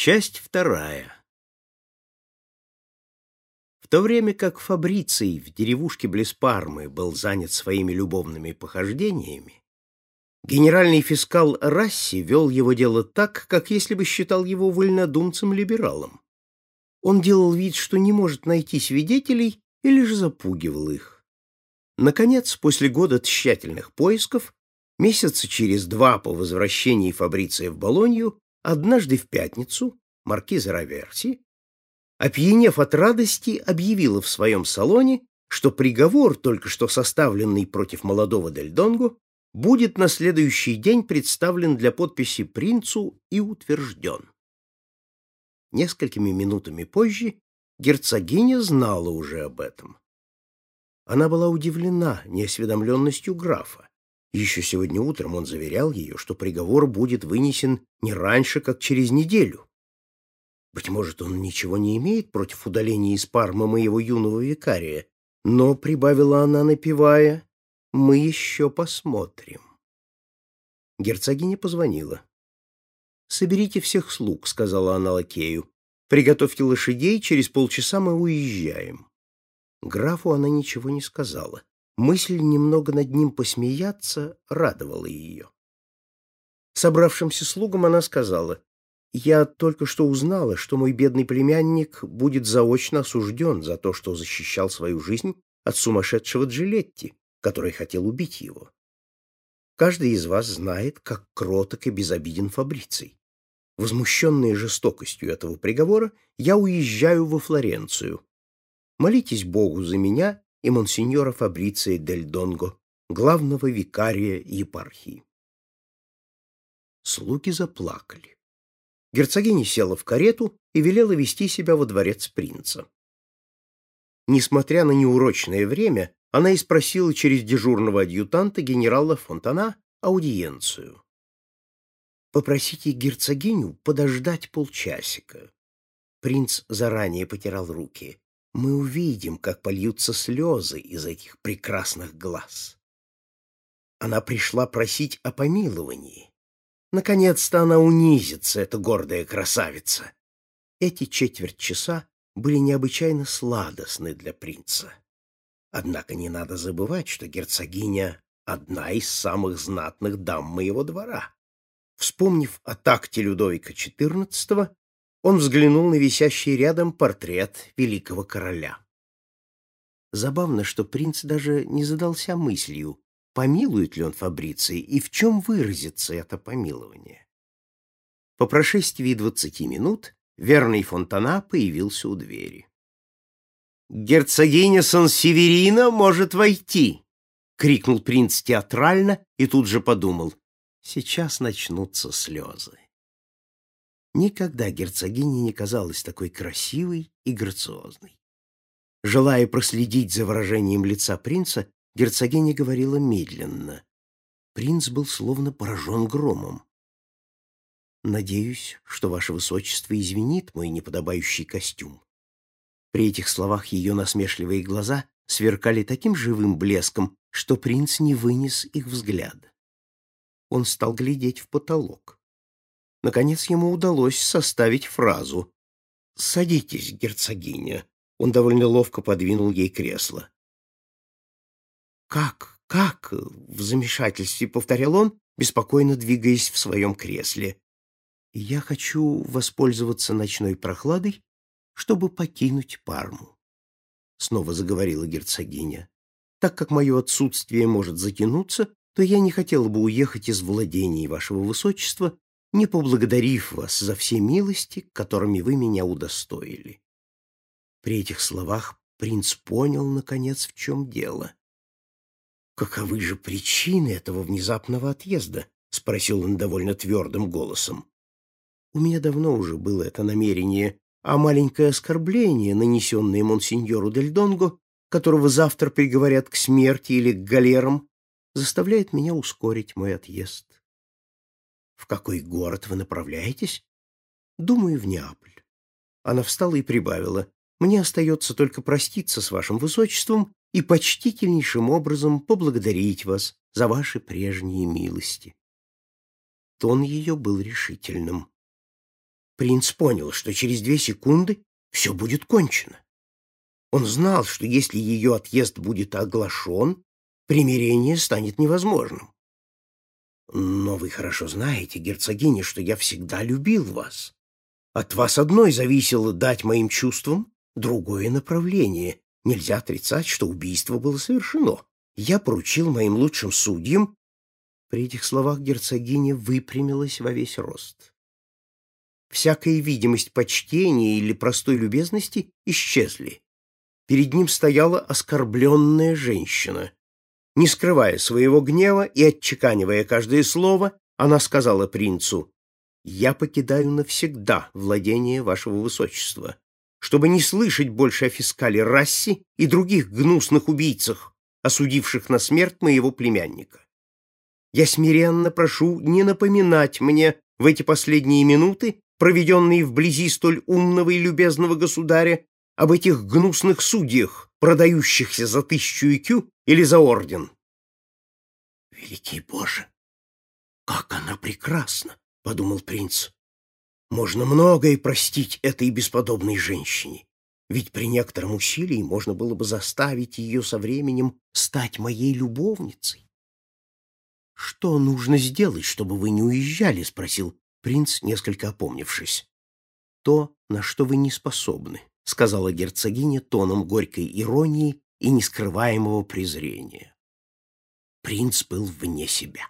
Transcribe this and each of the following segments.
Часть вторая. В то время как Фабриций в деревушке близ Пармы был занят своими любовными похождениями, генеральный фискал Расси вел его дело так, как если бы считал его вольнодумцем-либералом. Он делал вид, что не может найти свидетелей, или же запугивал их. Наконец, после года тщательных поисков, месяца через два по возвращении Фабриция в Болонью, однажды в пятницу маркиза Раверси опьянев от радости, объявила в своем салоне, что приговор, только что составленный против молодого Дель Донго, будет на следующий день представлен для подписи принцу и утвержден. Несколькими минутами позже герцогиня знала уже об этом. Она была удивлена неосведомленностью графа. Еще сегодня утром он заверял ее, что приговор будет вынесен не раньше, как через неделю. Быть может, он ничего не имеет против удаления из Пармы моего юного викария, но, — прибавила она, напевая, — мы еще посмотрим. Герцогиня позвонила. «Соберите всех слуг», — сказала она лакею. «Приготовьте лошадей, через полчаса мы уезжаем». Графу она ничего не сказала. Мысль немного над ним посмеяться радовала ее. Собравшимся слугам она сказала, я только что узнала, что мой бедный племянник будет заочно осужден за то, что защищал свою жизнь от сумасшедшего Джилетти, который хотел убить его. Каждый из вас знает, как кроток и безобиден Фабриций. Возмущенный жестокостью этого приговора, я уезжаю во Флоренцию. Молитесь Богу за меня и монсеньора Фабриция дель Донго, главного викария епархии. Слуги заплакали. Герцогиня села в карету и велела вести себя во дворец принца. Несмотря на неурочное время, она и спросила через дежурного адъютанта генерала Фонтана аудиенцию. «Попросите герцогиню подождать полчасика». Принц заранее потирал руки. «Мы увидим, как польются слезы из этих прекрасных глаз». Она пришла просить о помиловании. Наконец-то она унизится, эта гордая красавица. Эти четверть часа были необычайно сладостны для принца. Однако не надо забывать, что герцогиня — одна из самых знатных дам моего двора. Вспомнив о такте Людовика XIV, он взглянул на висящий рядом портрет великого короля. Забавно, что принц даже не задался мыслью, помилует ли он Фабриции и в чем выразится это помилование. По прошествии двадцати минут верный Фонтана появился у двери. «Герцогиня Сан-Северина может войти!» — крикнул принц театрально и тут же подумал. «Сейчас начнутся слезы». Никогда герцогиня не казалась такой красивой и грациозной. Желая проследить за выражением лица принца, Герцогиня говорила медленно. Принц был словно поражен громом. «Надеюсь, что ваше высочество извинит мой неподобающий костюм». При этих словах ее насмешливые глаза сверкали таким живым блеском, что принц не вынес их взгляда. Он стал глядеть в потолок. Наконец ему удалось составить фразу. «Садитесь, герцогиня». Он довольно ловко подвинул ей кресло. «Как? Как?» — в замешательстве повторял он, беспокойно двигаясь в своем кресле. «Я хочу воспользоваться ночной прохладой, чтобы покинуть Парму», — снова заговорила герцогиня. «Так как мое отсутствие может затянуться, то я не хотела бы уехать из владений вашего высочества, не поблагодарив вас за все милости, которыми вы меня удостоили». При этих словах принц понял, наконец, в чем дело. «Каковы же причины этого внезапного отъезда?» — спросил он довольно твердым голосом. «У меня давно уже было это намерение, а маленькое оскорбление, нанесенное монсеньору Дель Донго, которого завтра приговорят к смерти или к галерам, заставляет меня ускорить мой отъезд». «В какой город вы направляетесь?» «Думаю, в Неаполь». Она встала и прибавила. «Мне остается только проститься с вашим высочеством и почтительнейшим образом поблагодарить вас за ваши прежние милости. Тон ее был решительным. Принц понял, что через две секунды все будет кончено. Он знал, что если ее отъезд будет оглашен, примирение станет невозможным. Но вы хорошо знаете, герцогиня, что я всегда любил вас. От вас одной зависело дать моим чувствам другое направление. Нельзя отрицать, что убийство было совершено. Я поручил моим лучшим судьям. При этих словах герцогиня выпрямилась во весь рост. Всякая видимость почтения или простой любезности исчезли. Перед ним стояла оскорбленная женщина. Не скрывая своего гнева и отчеканивая каждое слово, она сказала принцу, «Я покидаю навсегда владение вашего высочества, чтобы не слышать больше о фискале Расси и других гнусных убийцах, осудивших на смерть моего племянника. Я смиренно прошу не напоминать мне в эти последние минуты, проведенные вблизи столь умного и любезного государя, об этих гнусных судьях, продающихся за тысячу икю или за орден. «Великий Боже! Как она прекрасна!» — подумал принц. «Можно многое простить этой бесподобной женщине, ведь при некотором усилии можно было бы заставить ее со временем стать моей любовницей». «Что нужно сделать, чтобы вы не уезжали?» — спросил принц, несколько опомнившись. «То, на что вы не способны», — сказала герцогиня тоном горькой иронии и нескрываемого презрения. Принц был вне себя.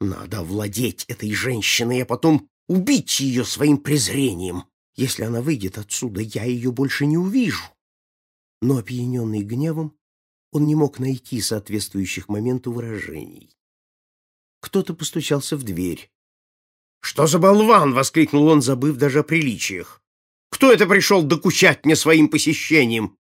Надо овладеть этой женщиной, а потом убить ее своим презрением. Если она выйдет отсюда, я ее больше не увижу. Но, опьяненный гневом, он не мог найти соответствующих моменту выражений. Кто-то постучался в дверь. «Что за болван!» — воскликнул он, забыв даже о приличиях. Кто это пришел докучать мне своим посещением?»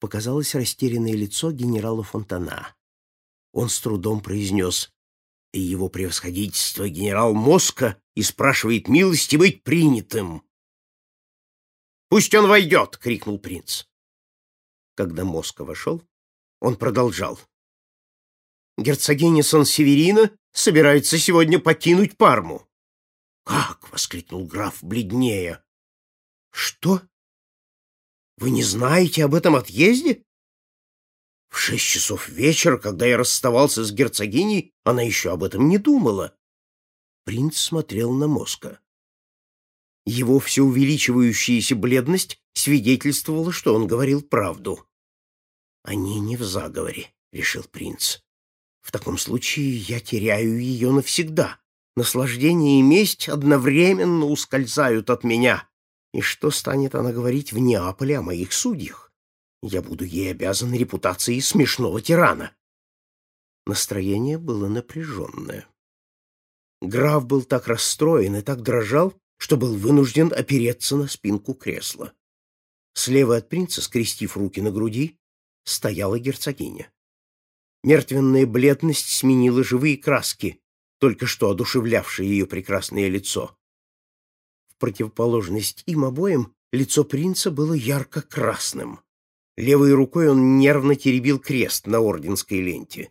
Показалось растерянное лицо генерала Фонтана. Он с трудом произнес «И его превосходительство генерал Моска и спрашивает милости быть принятым». «Пусть он войдет!» — крикнул принц. Когда Моска вошел, он продолжал. «Герцогиня Сан-Северина собирается сегодня покинуть Парму». «Как?» — воскликнул граф, бледнее. Что? Вы не знаете об этом отъезде? В шесть часов вечера, когда я расставался с герцогиней, она еще об этом не думала. Принц смотрел на Моска. Его все увеличивающаяся бледность свидетельствовала, что он говорил правду. «Они не в заговоре», — решил принц. «В таком случае я теряю ее навсегда. Наслаждение и месть одновременно ускользают от меня. И что станет она говорить в Неаполе о моих судьях? Я буду ей обязан репутацией смешного тирана. Настроение было напряженное. Граф был так расстроен и так дрожал, что был вынужден опереться на спинку кресла. Слева от принца, скрестив руки на груди, стояла герцогиня. Мертвенная бледность сменила живые краски, только что одушевлявшие ее прекрасное лицо противоположность им обоим, лицо принца было ярко-красным. Левой рукой он нервно теребил крест на орденской ленте.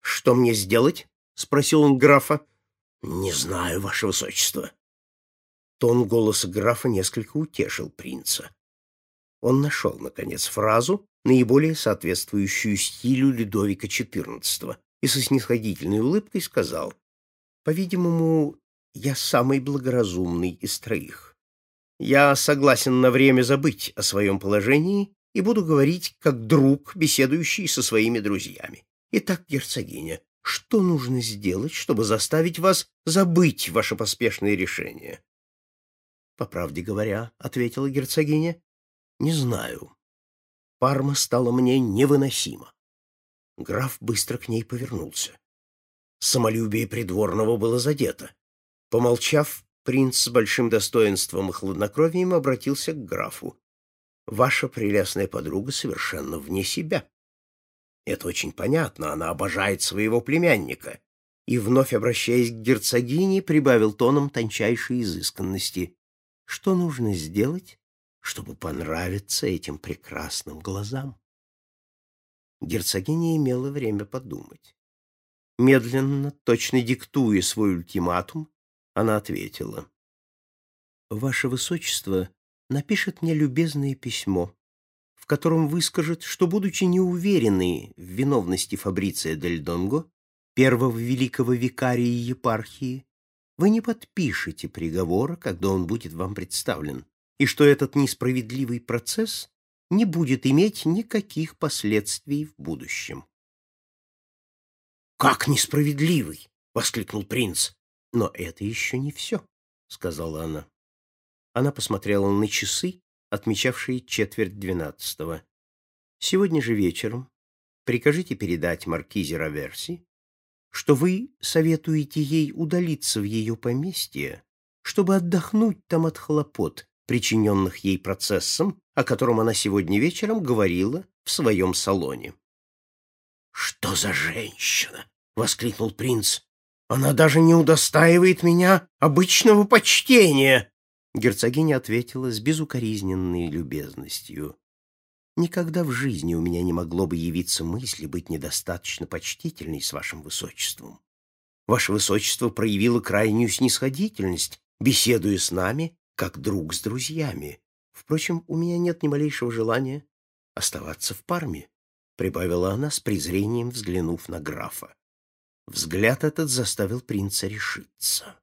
«Что мне сделать?» — спросил он графа. «Не знаю, ваше высочество». Тон голоса графа несколько утешил принца. Он нашел, наконец, фразу, наиболее соответствующую стилю Людовика XIV, и со снисходительной улыбкой сказал, «По-видимому, я самый благоразумный из троих. Я согласен на время забыть о своем положении и буду говорить как друг, беседующий со своими друзьями. Итак, герцогиня, что нужно сделать, чтобы заставить вас забыть ваше поспешное решение? По правде говоря, ответила герцогиня, не знаю. Парма стала мне невыносима. Граф быстро к ней повернулся. Самолюбие придворного было задето. Помолчав, принц с большим достоинством и хладнокровием обратился к графу. «Ваша прелестная подруга совершенно вне себя. Это очень понятно, она обожает своего племянника». И, вновь обращаясь к герцогине, прибавил тоном тончайшей изысканности. «Что нужно сделать, чтобы понравиться этим прекрасным глазам?» Герцогиня имела время подумать. Медленно, точно диктуя свой ультиматум, она ответила. Ваше Высочество напишет мне любезное письмо, в котором выскажет, что, будучи неуверенны в виновности Фабриция Дель Донго, первого великого викария епархии, вы не подпишете приговора, когда он будет вам представлен, и что этот несправедливый процесс не будет иметь никаких последствий в будущем. «Как несправедливый!» — воскликнул принц. «Но это еще не все», — сказала она. Она посмотрела на часы, отмечавшие четверть двенадцатого. «Сегодня же вечером прикажите передать маркизе Раверси, что вы советуете ей удалиться в ее поместье, чтобы отдохнуть там от хлопот, причиненных ей процессом, о котором она сегодня вечером говорила в своем салоне. «Что за женщина?» — воскликнул принц. «Она даже не удостаивает меня обычного почтения!» Герцогиня ответила с безукоризненной любезностью. «Никогда в жизни у меня не могло бы явиться мысли быть недостаточно почтительной с вашим высочеством. Ваше высочество проявило крайнюю снисходительность, беседуя с нами, как друг с друзьями. Впрочем, у меня нет ни малейшего желания оставаться в Парме», — прибавила она с презрением, взглянув на графа. Взгляд этот заставил принца решиться.